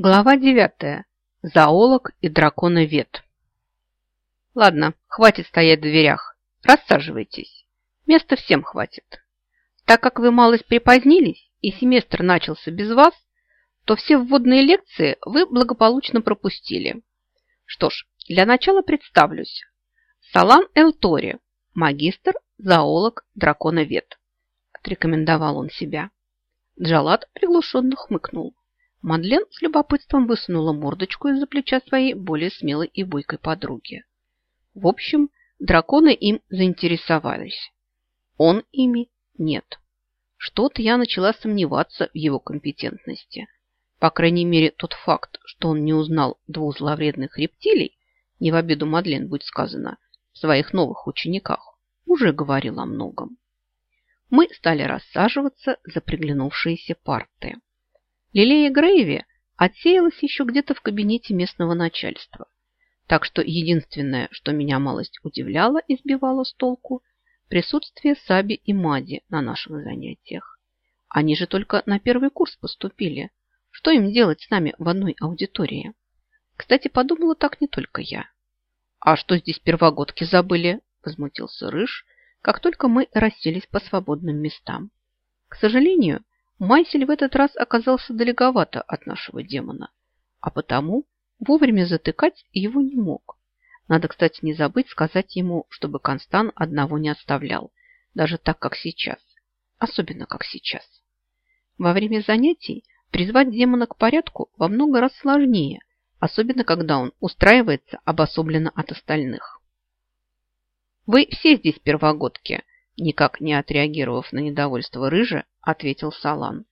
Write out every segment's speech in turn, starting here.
Глава девятая. Зоолог и драконовед. Ладно, хватит стоять в дверях. Рассаживайтесь. Места всем хватит. Так как вы малость припозднились и семестр начался без вас, то все вводные лекции вы благополучно пропустили. Что ж, для начала представлюсь. Салан Элтори, магистр, зоолог, драконовед. Отрекомендовал он себя. Джалат приглушенно хмыкнул. Мадлен с любопытством высунула мордочку из-за плеча своей более смелой и бойкой подруги. В общем, драконы им заинтересовались. Он ими нет. Что-то я начала сомневаться в его компетентности. По крайней мере, тот факт, что он не узнал двух зловредных рептилий, не в обиду Мадлен, будь сказано, в своих новых учениках, уже говорил о многом. Мы стали рассаживаться за приглянувшиеся парты. Лилея Грейви отсеялась еще где-то в кабинете местного начальства. Так что единственное, что меня малость удивляло и сбивало с толку, присутствие Саби и Мади на наших занятиях. Они же только на первый курс поступили. Что им делать с нами в одной аудитории? Кстати, подумала так не только я. «А что здесь первогодки забыли?» – возмутился Рыж, как только мы расселись по свободным местам. К сожалению, Майсель в этот раз оказался далековато от нашего демона, а потому вовремя затыкать его не мог. Надо, кстати, не забыть сказать ему, чтобы Констан одного не оставлял, даже так, как сейчас. Особенно, как сейчас. Во время занятий призвать демона к порядку во много раз сложнее, особенно когда он устраивается обособленно от остальных. «Вы все здесь первогодки», никак не отреагировав на недовольство Рыжа, ответил Салан.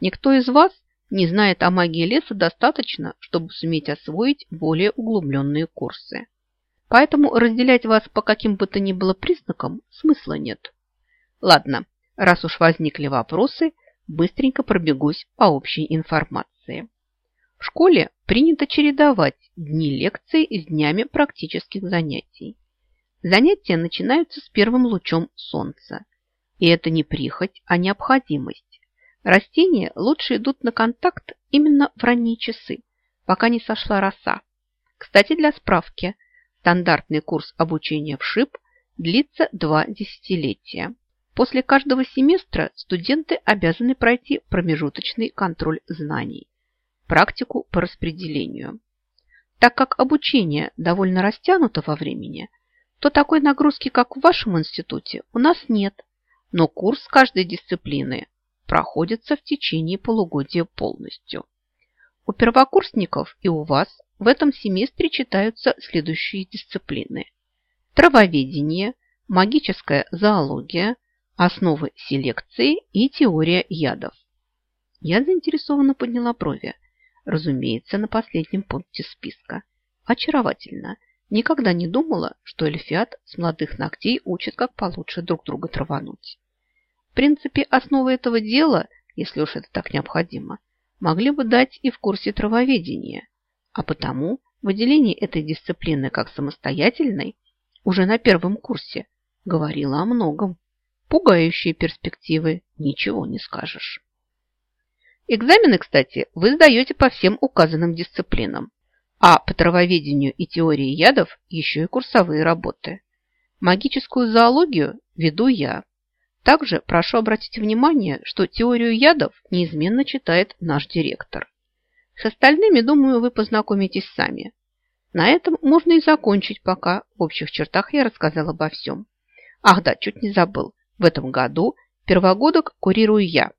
Никто из вас не знает о магии леса достаточно, чтобы суметь освоить более углубленные курсы. Поэтому разделять вас по каким бы то ни было признакам смысла нет. Ладно, раз уж возникли вопросы, быстренько пробегусь по общей информации. В школе принято чередовать дни лекций с днями практических занятий. Занятия начинаются с первым лучом солнца. И это не прихоть, а необходимость. Растения лучше идут на контакт именно в ранние часы, пока не сошла роса. Кстати, для справки, стандартный курс обучения в ШИП длится два десятилетия. После каждого семестра студенты обязаны пройти промежуточный контроль знаний, практику по распределению. Так как обучение довольно растянуто во времени, то такой нагрузки, как в вашем институте, у нас нет но курс каждой дисциплины проходится в течение полугодия полностью. У первокурсников и у вас в этом семестре читаются следующие дисциплины. Травоведение, магическая зоология, основы селекции и теория ядов. Я заинтересованно подняла брови. Разумеется, на последнем пункте списка. Очаровательно. Никогда не думала, что эльфиат с молодых ногтей учит, как получше друг друга травануть. В принципе, основы этого дела, если уж это так необходимо, могли бы дать и в курсе травоведения, а потому выделение этой дисциплины как самостоятельной уже на первом курсе говорило о многом. Пугающие перспективы, ничего не скажешь. Экзамены, кстати, вы сдаете по всем указанным дисциплинам, а по травоведению и теории ядов еще и курсовые работы. Магическую зоологию веду я. Также прошу обратить внимание, что теорию ядов неизменно читает наш директор. С остальными, думаю, вы познакомитесь сами. На этом можно и закончить пока. В общих чертах я рассказал обо всем. Ах да, чуть не забыл. В этом году первогодок курирую я,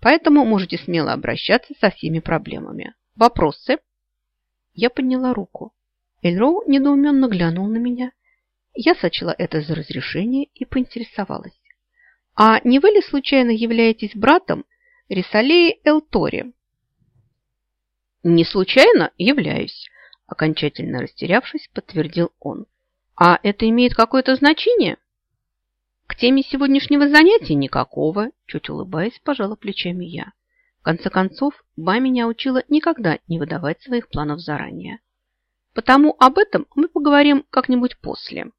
поэтому можете смело обращаться со всеми проблемами. Вопросы? Я подняла руку. Эльроу недоуменно глянул на меня. Я сочла это за разрешение и поинтересовалась. «А не вы ли случайно являетесь братом Рисалеи Элтори?» «Не случайно являюсь», – окончательно растерявшись, подтвердил он. «А это имеет какое-то значение?» «К теме сегодняшнего занятия никакого», – чуть улыбаясь, пожала плечами я. В конце концов, Ба меня учила никогда не выдавать своих планов заранее. Потому об этом мы поговорим как-нибудь после.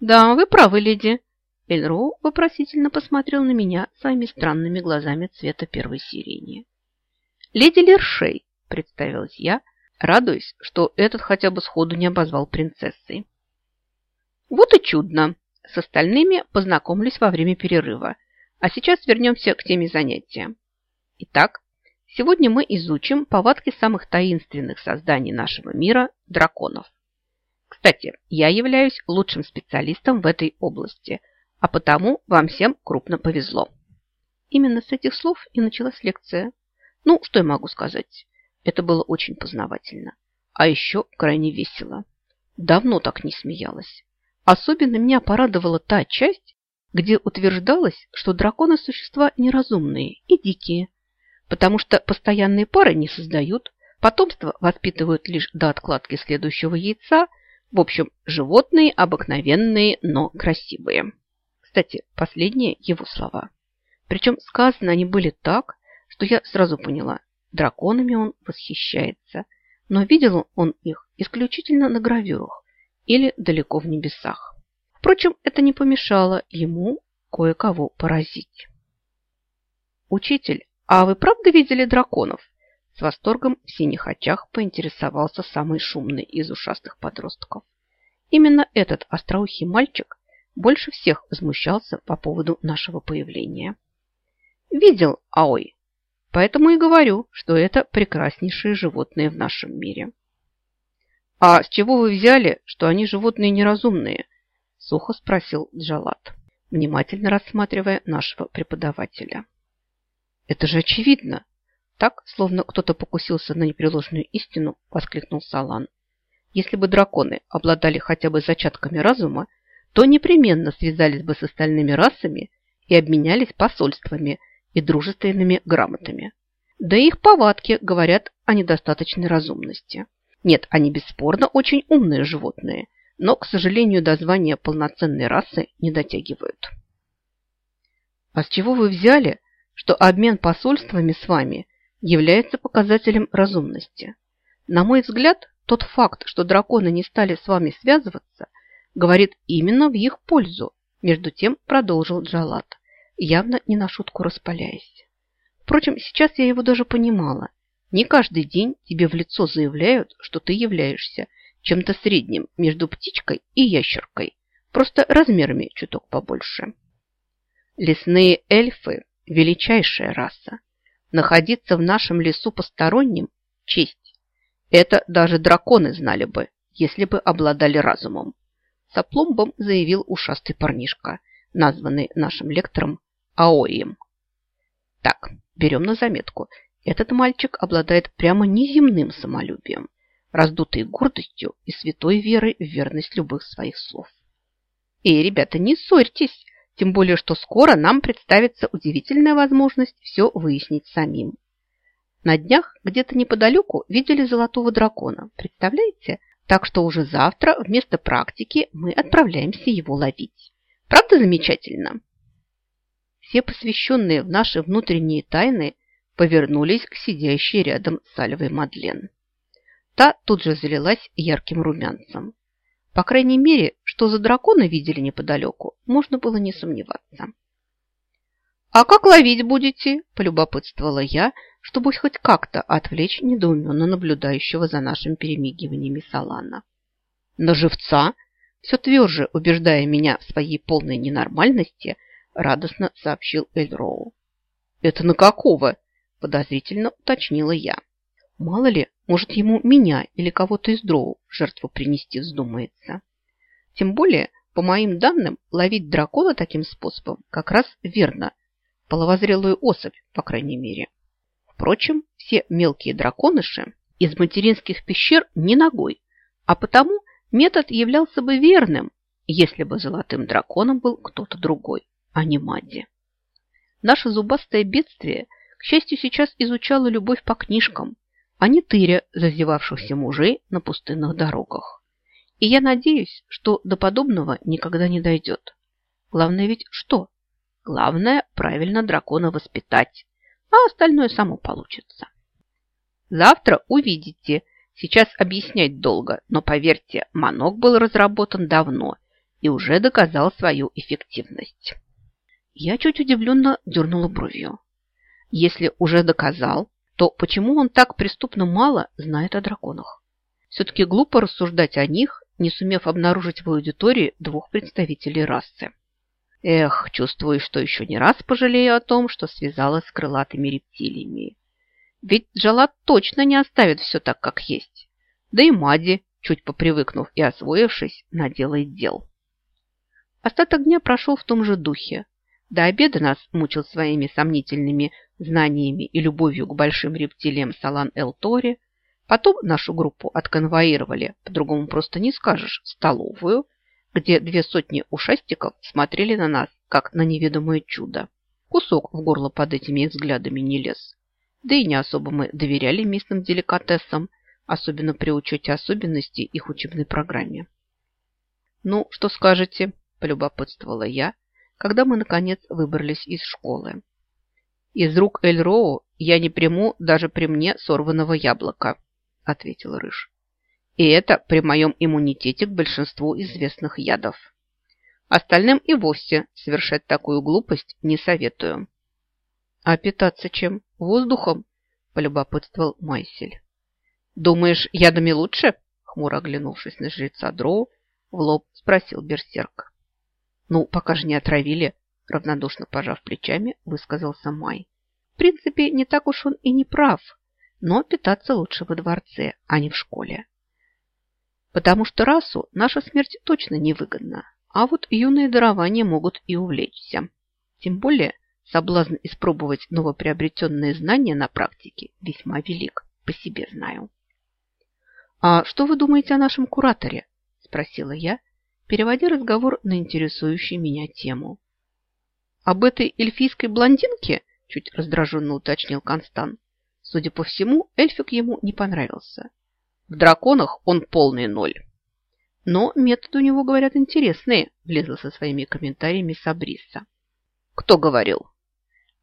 Да, вы правы, леди. Эльро вопросительно посмотрел на меня своими странными глазами цвета первой сирени. Леди Лершей, представилась я, радуясь, что этот хотя бы сходу не обозвал принцессой. Вот и чудно. С остальными познакомлюсь во время перерыва. А сейчас вернемся к теме занятия. Итак, сегодня мы изучим повадки самых таинственных созданий нашего мира – драконов. Кстати, я являюсь лучшим специалистом в этой области, а потому вам всем крупно повезло. Именно с этих слов и началась лекция. Ну, что я могу сказать? Это было очень познавательно. А еще крайне весело. Давно так не смеялась. Особенно меня порадовала та часть, где утверждалось, что драконы – существа неразумные и дикие, потому что постоянные пары не создают, потомство воспитывают лишь до откладки следующего яйца. В общем, животные обыкновенные, но красивые. Кстати, последние его слова. Причем сказаны они были так, что я сразу поняла, драконами он восхищается, но видел он их исключительно на гравюрах, или далеко в небесах. Впрочем, это не помешало ему кое-кого поразить. «Учитель, а вы правда видели драконов?» С восторгом в синих очах поинтересовался самый шумный из ушастых подростков. Именно этот остроухий мальчик больше всех возмущался по поводу нашего появления. «Видел, Аой, поэтому и говорю, что это прекраснейшие животные в нашем мире». «А с чего вы взяли, что они животные неразумные?» – сухо спросил Джалат, внимательно рассматривая нашего преподавателя. «Это же очевидно!» Так, словно кто-то покусился на непреложную истину, воскликнул Салан. Если бы драконы обладали хотя бы зачатками разума, то непременно связались бы с остальными расами и обменялись посольствами и дружественными грамотами. Да и их повадки говорят о недостаточной разумности. Нет, они бесспорно очень умные животные, но, к сожалению, до звания полноценной расы не дотягивают. А с чего вы взяли, что обмен посольствами с вами является показателем разумности? На мой взгляд, тот факт, что драконы не стали с вами связываться, говорит именно в их пользу. Между тем продолжил Джалат, явно не на шутку распаляясь. Впрочем, сейчас я его даже понимала. Не каждый день тебе в лицо заявляют, что ты являешься чем-то средним между птичкой и ящеркой, просто размерами чуток побольше. Лесные эльфы – величайшая раса. Находиться в нашем лесу посторонним – честь. Это даже драконы знали бы, если бы обладали разумом. Сопломбом заявил ушастый парнишка, названный нашим лектором Аоием. Так, берем на заметку – этот мальчик обладает прямо неземным самолюбием, раздутой гордостью и святой верой в верность любых своих слов. И, ребята, не ссорьтесь, тем более, что скоро нам представится удивительная возможность все выяснить самим. На днях где-то неподалеку видели золотого дракона, представляете? Так что уже завтра вместо практики мы отправляемся его ловить. Правда замечательно? Все посвященные в наши внутренние тайны повернулись к сидящей рядом с Альвой Мадлен. Та тут же залилась ярким румянцем. По крайней мере, что за дракона видели неподалеку, можно было не сомневаться. «А как ловить будете?» – полюбопытствовала я, чтобы хоть как-то отвлечь недоуменно наблюдающего за нашим перемигиваниями Салана. «На живца?» – все тверже убеждая меня в своей полной ненормальности, радостно сообщил Эльроу. «Это на какого?» Подозрительно уточнила я. Мало ли, может ему меня или кого-то из дроу жертву принести вздумается. Тем более, по моим данным, ловить дракона таким способом как раз верно. Половозрелую особь, по крайней мере. Впрочем, все мелкие драконыши из материнских пещер не ногой, а потому метод являлся бы верным, если бы золотым драконом был кто-то другой, а не Мадди. Наше зубастое бедствие – к счастью, сейчас изучала любовь по книжкам, а не тыря зазевавшихся мужей на пустынных дорогах. И я надеюсь, что до подобного никогда не дойдет. Главное ведь что? Главное правильно дракона воспитать, а остальное само получится. Завтра увидите. Сейчас объяснять долго, но поверьте, манок был разработан давно и уже доказал свою эффективность. Я чуть удивленно дернула бровью. Если уже доказал, то почему он так преступно мало знает о драконах? Все-таки глупо рассуждать о них, не сумев обнаружить в аудитории двух представителей расы. Эх, чувствую, что еще не раз пожалею о том, что связалась с крылатыми рептилиями. Ведь Джалат точно не оставит все так, как есть. Да и Мади, чуть попривыкнув и освоившись, наделает дел. Остаток дня прошел в том же духе. До обеда нас мучил своими сомнительными знаниями и любовью к большим рептилиям Салан Эл-Тори. Потом нашу группу отконвоировали, по-другому просто не скажешь, в столовую, где две сотни ушастиков смотрели на нас, как на неведомое чудо. Кусок в горло под этими взглядами не лез. Да и не особо мы доверяли местным деликатесам, особенно при учете особенностей их учебной программе. «Ну, что скажете?» – полюбопытствовала я, когда мы, наконец, выбрались из школы. «Из рук Эльроу я не приму даже при мне сорванного яблока», – ответил Рыж. «И это при моем иммунитете к большинству известных ядов. Остальным и вовсе совершать такую глупость не советую». «А питаться чем? Воздухом?» – полюбопытствовал Майсель. «Думаешь, ядами лучше?» – хмуро оглянувшись на жреца Дроу, в лоб спросил Берсерк. «Ну, пока же не отравили», – равнодушно пожав плечами, высказался Май. «В принципе, не так уж он и не прав, но питаться лучше во дворце, а не в школе. Потому что расу наша смерть точно невыгодна, а вот юные дарования могут и увлечься. Тем более соблазн испробовать новоприобретенные знания на практике весьма велик, по себе знаю». «А что вы думаете о нашем кураторе?» – спросила я, переводя разговор на интересующую меня тему. «Об этой эльфийской блондинке?» – чуть раздраженно уточнил Констан. Судя по всему, эльфик ему не понравился. В драконах он полный ноль. Но методы у него, говорят, интересные, влезла со своими комментариями Сабриса. Кто говорил?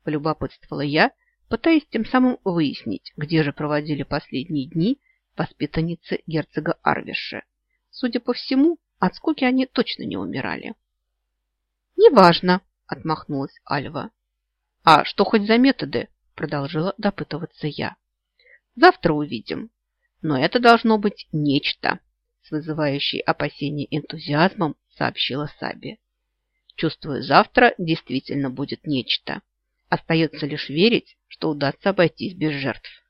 Полюбопытствовала я, пытаясь тем самым выяснить, где же проводили последние дни воспитанницы герцога Арвиша. Судя по всему, от скуки они точно не умирали. «Неважно», – отмахнулась Альва. «А что хоть за методы?» – продолжила допытываться я. «Завтра увидим. Но это должно быть нечто», – с вызывающей опасений энтузиазмом сообщила Саби. «Чувствую, завтра действительно будет нечто. Остается лишь верить, что удастся обойтись без жертв».